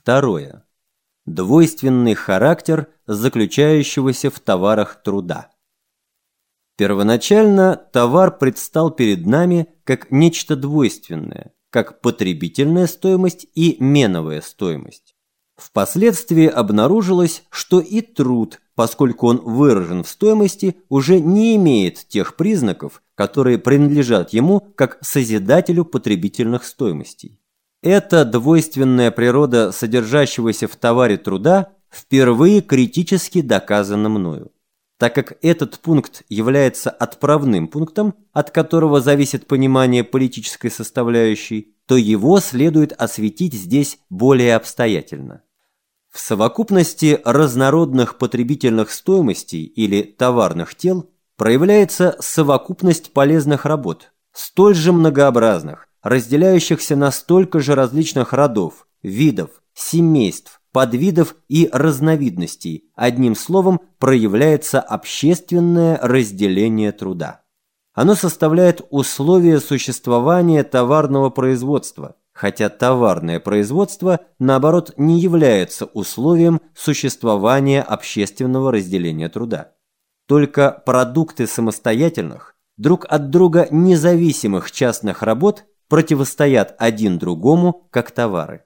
Второе. Двойственный характер заключающегося в товарах труда. Первоначально товар предстал перед нами как нечто двойственное, как потребительная стоимость и меновая стоимость. Впоследствии обнаружилось, что и труд, поскольку он выражен в стоимости, уже не имеет тех признаков, которые принадлежат ему как созидателю потребительных стоимостей. Эта двойственная природа содержащегося в товаре труда впервые критически доказана мною. Так как этот пункт является отправным пунктом, от которого зависит понимание политической составляющей, то его следует осветить здесь более обстоятельно. В совокупности разнородных потребительных стоимостей или товарных тел проявляется совокупность полезных работ, столь же многообразных, разделяющихся на столько же различных родов, видов, семейств, подвидов и разновидностей, одним словом, проявляется общественное разделение труда. Оно составляет условия существования товарного производства, хотя товарное производство, наоборот, не является условием существования общественного разделения труда. Только продукты самостоятельных, друг от друга независимых частных работ противостоят один другому как товары.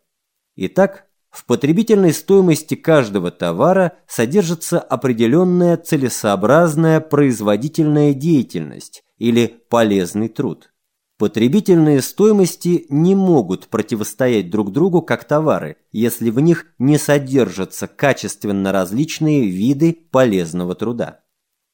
Итак, в потребительной стоимости каждого товара содержится определенная целесообразная производительная деятельность или полезный труд. Потребительные стоимости не могут противостоять друг другу как товары, если в них не содержатся качественно различные виды полезного труда.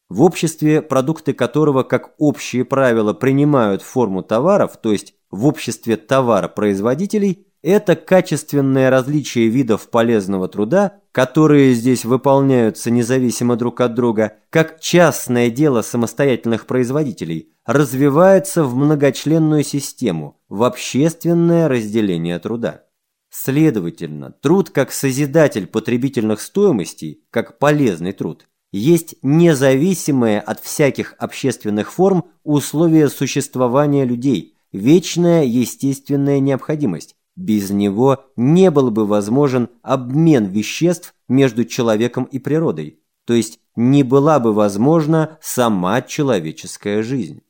В обществе, продукты которого как общие правила принимают форму товаров, то есть в обществе товаропроизводителей, это качественное различие видов полезного труда, которые здесь выполняются независимо друг от друга, как частное дело самостоятельных производителей, развивается в многочленную систему, в общественное разделение труда. Следовательно, труд как созидатель потребительных стоимостей, как полезный труд, есть независимое от всяких общественных форм условие существования людей, вечная естественная необходимость, без него не был бы возможен обмен веществ между человеком и природой, то есть не была бы возможна сама человеческая жизнь.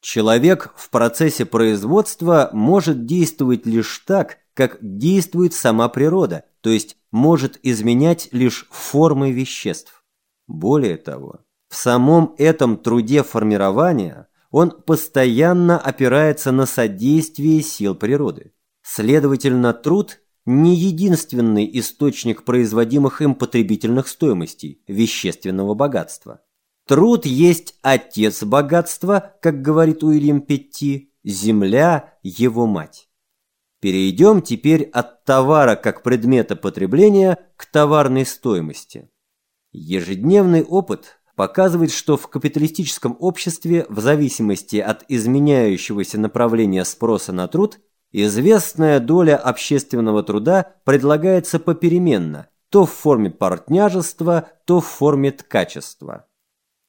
Человек в процессе производства может действовать лишь так, как действует сама природа, то есть может изменять лишь формы веществ. Более того, в самом этом труде формирования он постоянно опирается на содействие сил природы. Следовательно, труд не единственный источник производимых им потребительных стоимостей, вещественного богатства. Труд есть отец богатства, как говорит Уильям Петти, земля – его мать. Перейдем теперь от товара как предмета потребления к товарной стоимости. Ежедневный опыт показывает, что в капиталистическом обществе в зависимости от изменяющегося направления спроса на труд – Известная доля общественного труда предлагается попеременно, то в форме партняжества, то в форме ткачества.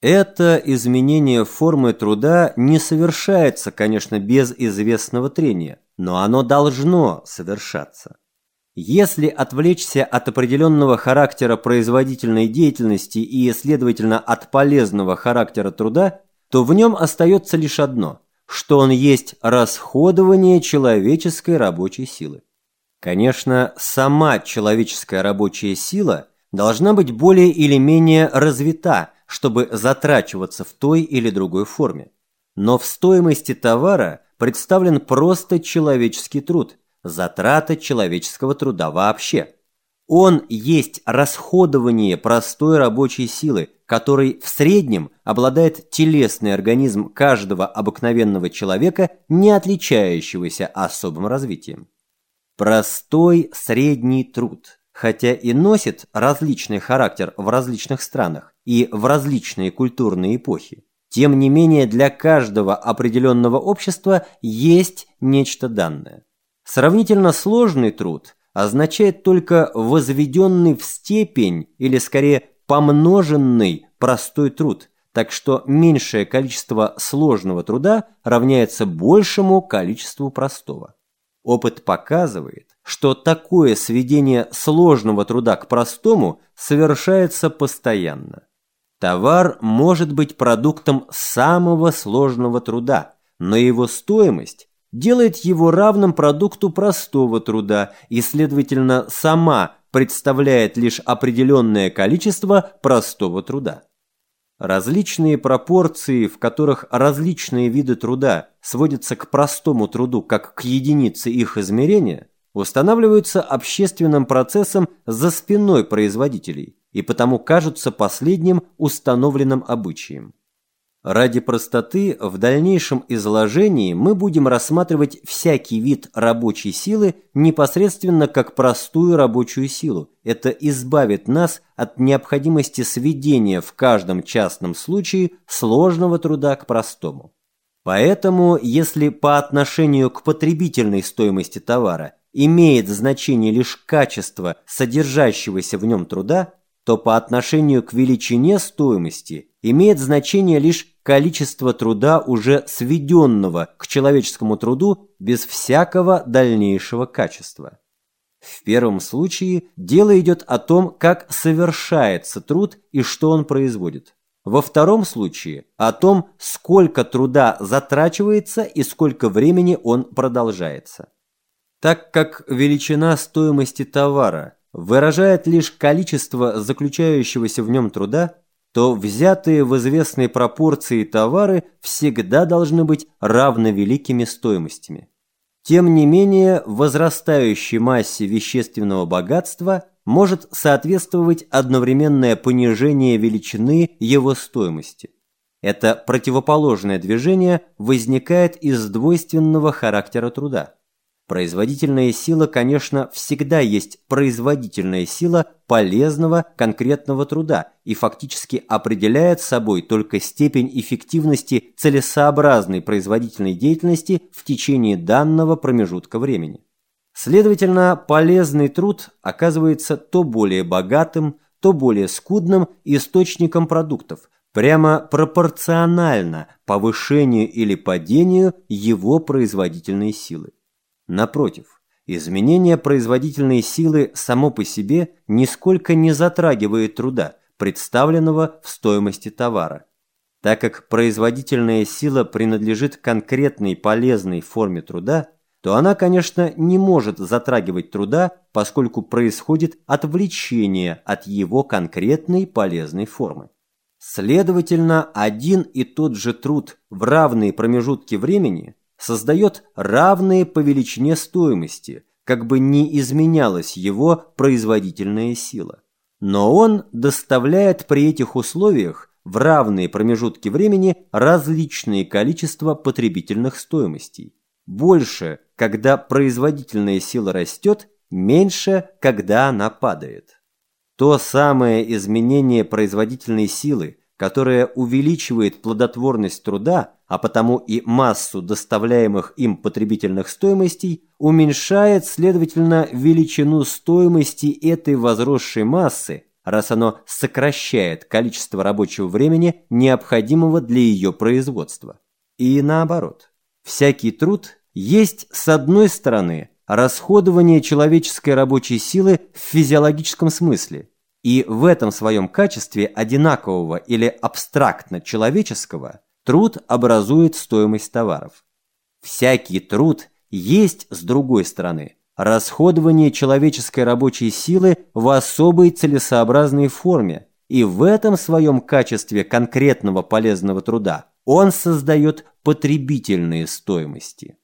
Это изменение формы труда не совершается, конечно, без известного трения, но оно должно совершаться. Если отвлечься от определенного характера производительной деятельности и, следовательно, от полезного характера труда, то в нем остается лишь одно – что он есть расходование человеческой рабочей силы. Конечно, сама человеческая рабочая сила должна быть более или менее развита, чтобы затрачиваться в той или другой форме. Но в стоимости товара представлен просто человеческий труд, затрата человеческого труда вообще. Он есть расходование простой рабочей силы, которой в среднем обладает телесный организм каждого обыкновенного человека, не отличающегося особым развитием. Простой средний труд, хотя и носит различный характер в различных странах и в различные культурные эпохи, тем не менее для каждого определенного общества есть нечто данное. Сравнительно сложный труд означает только возведенный в степень или скорее помноженный простой труд, так что меньшее количество сложного труда равняется большему количеству простого. Опыт показывает, что такое сведение сложного труда к простому совершается постоянно. Товар может быть продуктом самого сложного труда, но его стоимость делает его равным продукту простого труда и, следовательно, сама представляет лишь определенное количество простого труда. Различные пропорции, в которых различные виды труда сводятся к простому труду как к единице их измерения, устанавливаются общественным процессом за спиной производителей и потому кажутся последним установленным обычаем. Ради простоты в дальнейшем изложении мы будем рассматривать всякий вид рабочей силы непосредственно как простую рабочую силу. Это избавит нас от необходимости сведения в каждом частном случае сложного труда к простому. Поэтому, если по отношению к потребительной стоимости товара имеет значение лишь качество содержащегося в нем труда, то по отношению к величине стоимости имеет значение лишь количество труда, уже сведенного к человеческому труду без всякого дальнейшего качества. В первом случае дело идет о том, как совершается труд и что он производит. Во втором случае о том, сколько труда затрачивается и сколько времени он продолжается. Так как величина стоимости товара выражает лишь количество заключающегося в нем труда, то взятые в известной пропорции товары всегда должны быть равновеликими стоимостями. Тем не менее, возрастающей массе вещественного богатства может соответствовать одновременное понижение величины его стоимости. Это противоположное движение возникает из двойственного характера труда. Производительная сила, конечно, всегда есть производительная сила полезного конкретного труда и фактически определяет собой только степень эффективности целесообразной производительной деятельности в течение данного промежутка времени. Следовательно, полезный труд оказывается то более богатым, то более скудным источником продуктов, прямо пропорционально повышению или падению его производительной силы. Напротив, изменение производительной силы само по себе нисколько не затрагивает труда, представленного в стоимости товара. Так как производительная сила принадлежит конкретной полезной форме труда, то она, конечно, не может затрагивать труда, поскольку происходит отвлечение от его конкретной полезной формы. Следовательно, один и тот же труд в равные промежутки времени создает равные по величине стоимости, как бы не изменялась его производительная сила. Но он доставляет при этих условиях в равные промежутки времени различные количества потребительных стоимостей. Больше, когда производительная сила растет, меньше, когда она падает. То самое изменение производительной силы, которое увеличивает плодотворность труда, а потому и массу доставляемых им потребительных стоимостей, уменьшает, следовательно, величину стоимости этой возросшей массы, раз оно сокращает количество рабочего времени, необходимого для ее производства. И наоборот. Всякий труд есть, с одной стороны, расходование человеческой рабочей силы в физиологическом смысле, и в этом своем качестве одинакового или абстрактно человеческого – Труд образует стоимость товаров. Всякий труд есть, с другой стороны, расходование человеческой рабочей силы в особой целесообразной форме, и в этом своем качестве конкретного полезного труда он создает потребительные стоимости.